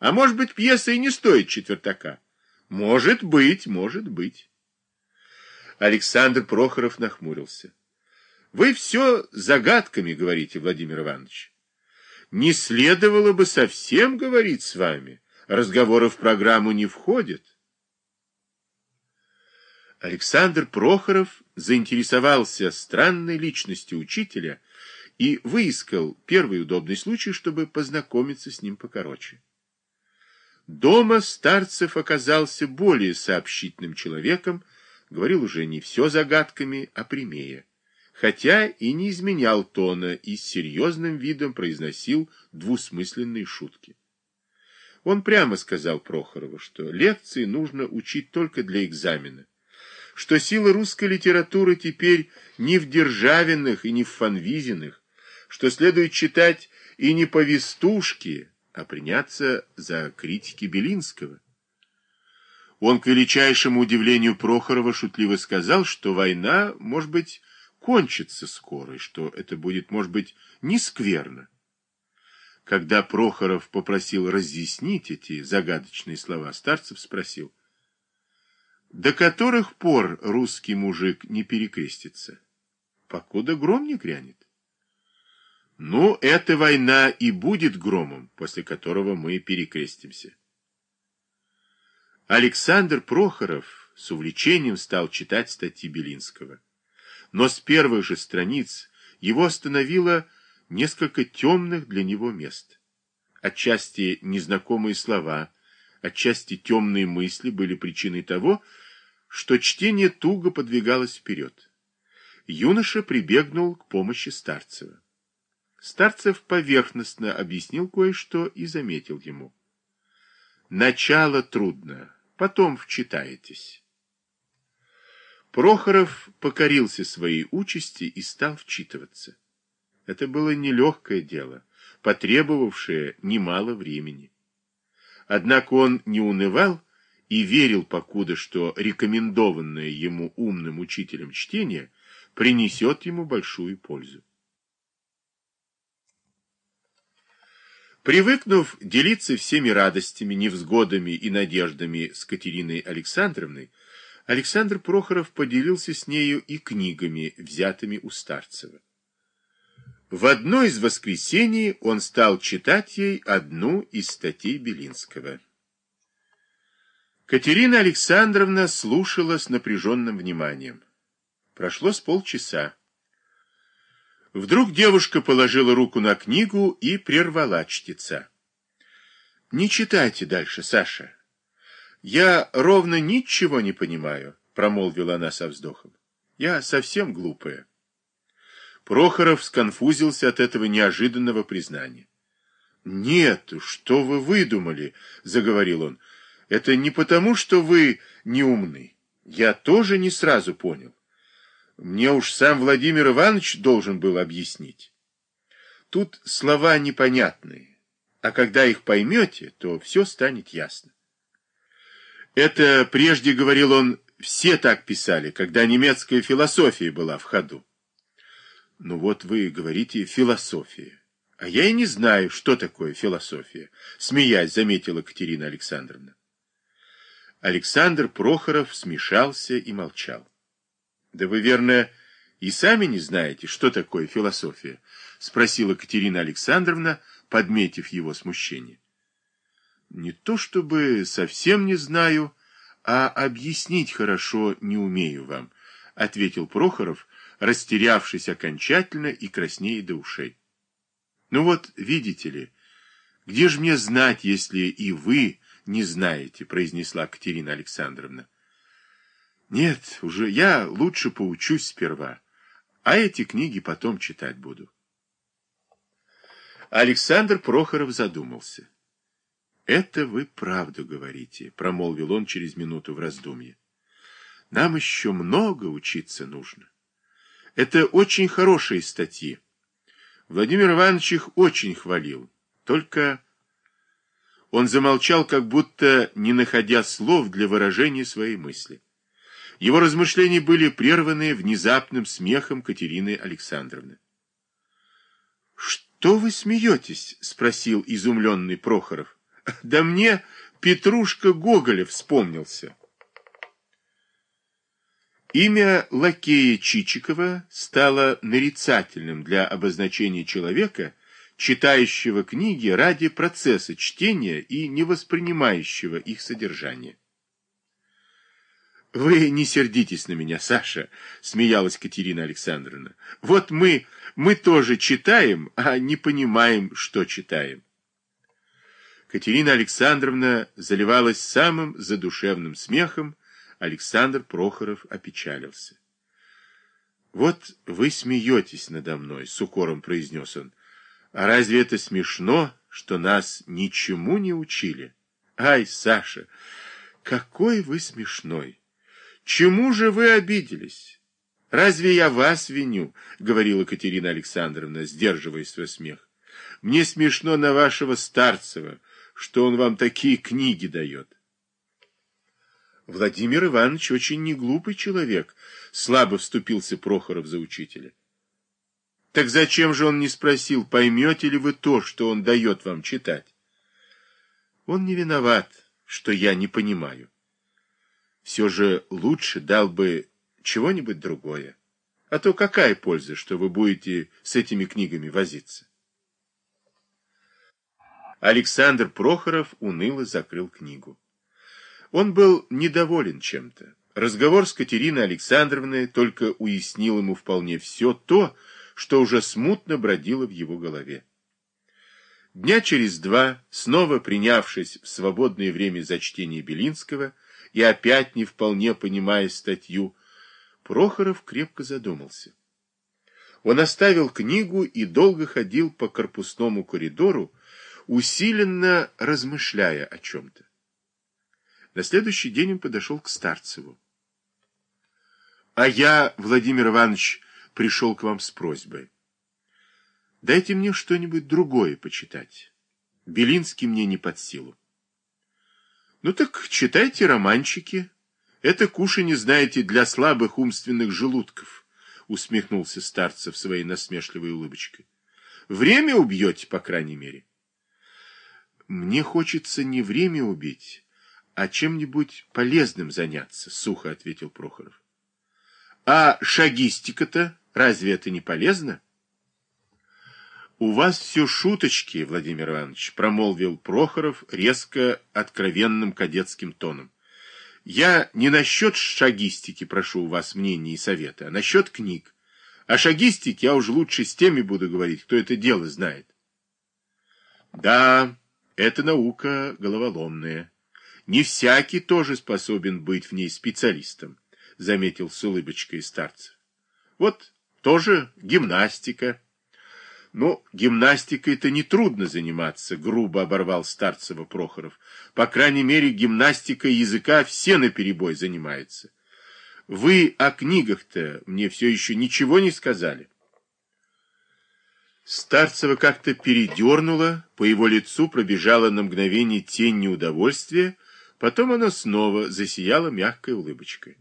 А может быть, пьеса и не стоит четвертака? Может быть, может быть. Александр Прохоров нахмурился. Вы все загадками говорите, Владимир Иванович. Не следовало бы совсем говорить с вами. Разговоры в программу не входят. Александр Прохоров заинтересовался странной личностью учителя и выискал первый удобный случай, чтобы познакомиться с ним покороче. Дома Старцев оказался более сообщительным человеком, говорил уже не все загадками, а прямее, хотя и не изменял тона и с серьезным видом произносил двусмысленные шутки. Он прямо сказал Прохорову, что лекции нужно учить только для экзамена, что сила русской литературы теперь не в Державиных и не в Фанвизиных, что следует читать и не повестушки, а приняться за критики Белинского. Он, к величайшему удивлению Прохорова, шутливо сказал, что война, может быть, кончится скоро, и что это будет, может быть, не скверно. Когда Прохоров попросил разъяснить эти загадочные слова, Старцев спросил, «До которых пор русский мужик не перекрестится? Покуда гром не грянет?» Ну, эта война и будет громом, после которого мы перекрестимся. Александр Прохоров с увлечением стал читать статьи Белинского. Но с первых же страниц его остановило несколько темных для него мест. Отчасти незнакомые слова, отчасти темные мысли были причиной того, что чтение туго подвигалось вперед. Юноша прибегнул к помощи Старцева. Старцев поверхностно объяснил кое-что и заметил ему. Начало трудно, потом вчитаетесь. Прохоров покорился своей участи и стал вчитываться. Это было нелегкое дело, потребовавшее немало времени. Однако он не унывал и верил покуда, что рекомендованное ему умным учителем чтение принесет ему большую пользу. Привыкнув делиться всеми радостями, невзгодами и надеждами с Катериной Александровной, Александр Прохоров поделился с нею и книгами, взятыми у Старцева. В одно из воскресений он стал читать ей одну из статей Белинского. Катерина Александровна слушала с напряженным вниманием. Прошло с полчаса. Вдруг девушка положила руку на книгу и прервала чтеца. «Не читайте дальше, Саша. Я ровно ничего не понимаю», — промолвила она со вздохом. «Я совсем глупая». Прохоров сконфузился от этого неожиданного признания. «Нет, что вы выдумали?» — заговорил он. «Это не потому, что вы не умны. Я тоже не сразу понял. Мне уж сам Владимир Иванович должен был объяснить. Тут слова непонятные, а когда их поймете, то все станет ясно. Это, прежде говорил он, все так писали, когда немецкая философия была в ходу. Ну вот вы говорите «философия». А я и не знаю, что такое философия, смеясь, заметила Катерина Александровна. Александр Прохоров смешался и молчал. Да вы, верно, и сами не знаете, что такое философия? Спросила Катерина Александровна, подметив его смущение. Не то чтобы совсем не знаю, а объяснить хорошо не умею вам, ответил Прохоров, растерявшись окончательно и краснея до ушей. Ну вот, видите ли, где же мне знать, если и вы не знаете, произнесла Катерина Александровна. Нет, уже я лучше поучусь сперва, а эти книги потом читать буду. Александр Прохоров задумался. «Это вы правду говорите», — промолвил он через минуту в раздумье. «Нам еще много учиться нужно. Это очень хорошие статьи. Владимир Иванович их очень хвалил. Только...» Он замолчал, как будто не находя слов для выражения своей мысли. Его размышления были прерваны внезапным смехом Катерины Александровны. «Что вы смеетесь?» — спросил изумленный Прохоров. Да мне Петрушка Гоголя вспомнился. Имя лакея Чичикова стало нарицательным для обозначения человека, читающего книги ради процесса чтения и не воспринимающего их содержание. «Вы не сердитесь на меня, Саша», — смеялась Катерина Александровна. «Вот мы, мы тоже читаем, а не понимаем, что читаем». Катерина Александровна заливалась самым задушевным смехом, Александр Прохоров опечалился. «Вот вы смеетесь надо мной», — с укором произнес он. «А разве это смешно, что нас ничему не учили? Ай, Саша, какой вы смешной! Чему же вы обиделись? Разве я вас виню?» — говорила Катерина Александровна, сдерживая свой смех. «Мне смешно на вашего Старцева, что он вам такие книги дает». Владимир Иванович очень неглупый человек, слабо вступился Прохоров за учителя. Так зачем же он не спросил, поймете ли вы то, что он дает вам читать? Он не виноват, что я не понимаю. Все же лучше дал бы чего-нибудь другое. А то какая польза, что вы будете с этими книгами возиться? Александр Прохоров уныло закрыл книгу. Он был недоволен чем-то. Разговор с Катериной Александровной только уяснил ему вполне все то, что уже смутно бродило в его голове. Дня через два, снова принявшись в свободное время за чтение Белинского и опять не вполне понимая статью, Прохоров крепко задумался. Он оставил книгу и долго ходил по корпусному коридору, усиленно размышляя о чем-то. На следующий день он подошел к Старцеву. А я, Владимир Иванович, пришел к вам с просьбой. Дайте мне что-нибудь другое почитать. Белинский мне не под силу. Ну так читайте романчики. Это кушанье, знаете, для слабых умственных желудков, усмехнулся Старцев своей насмешливой улыбочкой. Время убьете, по крайней мере. Мне хочется не время убить, а чем-нибудь полезным заняться, сухо ответил Прохоров. А шагистика-то разве это не полезно? У вас все шуточки, Владимир Иванович, промолвил Прохоров резко откровенным кадетским тоном. Я не насчет шагистики прошу у вас мнения и совета, а насчет книг. О шагистике я уж лучше с теми буду говорить, кто это дело знает. Да, это наука головоломная. Не всякий тоже способен быть в ней специалистом, заметил с улыбочкой старцев. Вот тоже гимнастика. Но гимнастикой-то нетрудно заниматься, грубо оборвал Старцева Прохоров. По крайней мере, гимнастикой языка все наперебой занимаются. Вы о книгах-то мне все еще ничего не сказали. Старцева как-то передернула, по его лицу пробежала на мгновение тень неудовольствия, Потом она снова засияла мягкой улыбочкой.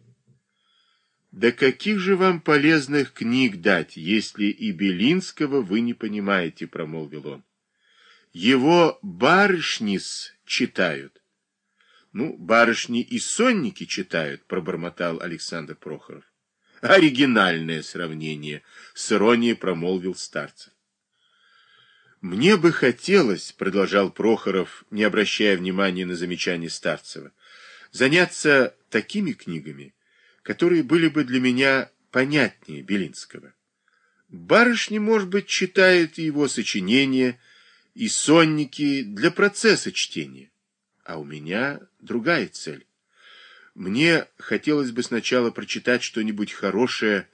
«Да каких же вам полезных книг дать, если и Белинского вы не понимаете?» — промолвил он. «Его барышнис читают». «Ну, барышни и сонники читают», — пробормотал Александр Прохоров. «Оригинальное сравнение», — с иронией промолвил Старцев. «Мне бы хотелось, — продолжал Прохоров, не обращая внимания на замечание Старцева, — заняться такими книгами, которые были бы для меня понятнее Белинского. Барышни, может быть, читают его сочинения и сонники для процесса чтения, а у меня другая цель. Мне хотелось бы сначала прочитать что-нибудь хорошее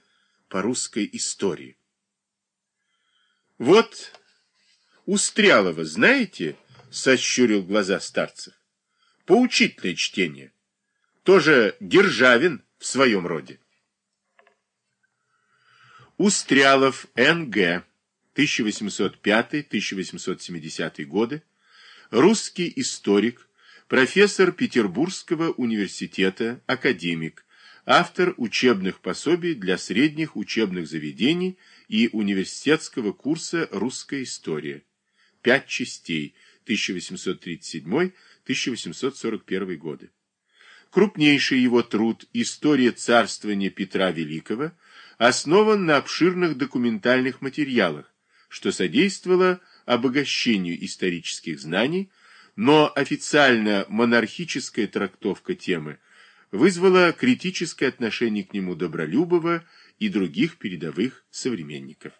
по русской истории. Вот Устрялова знаете? Сощурил глаза старцев. Поучительное чтение. Тоже Державин в своем роде. Устрялов Н.Г. 1805-1870 годы. Русский историк, профессор Петербургского университета, академик, автор учебных пособий для средних учебных заведений и университетского курса «Русская история» пять частей, 1837-1841 годы. Крупнейший его труд «История царствования Петра Великого» основан на обширных документальных материалах, что содействовало обогащению исторических знаний, но официально монархическая трактовка темы вызвала критическое отношение к нему Добролюбова и других передовых современников.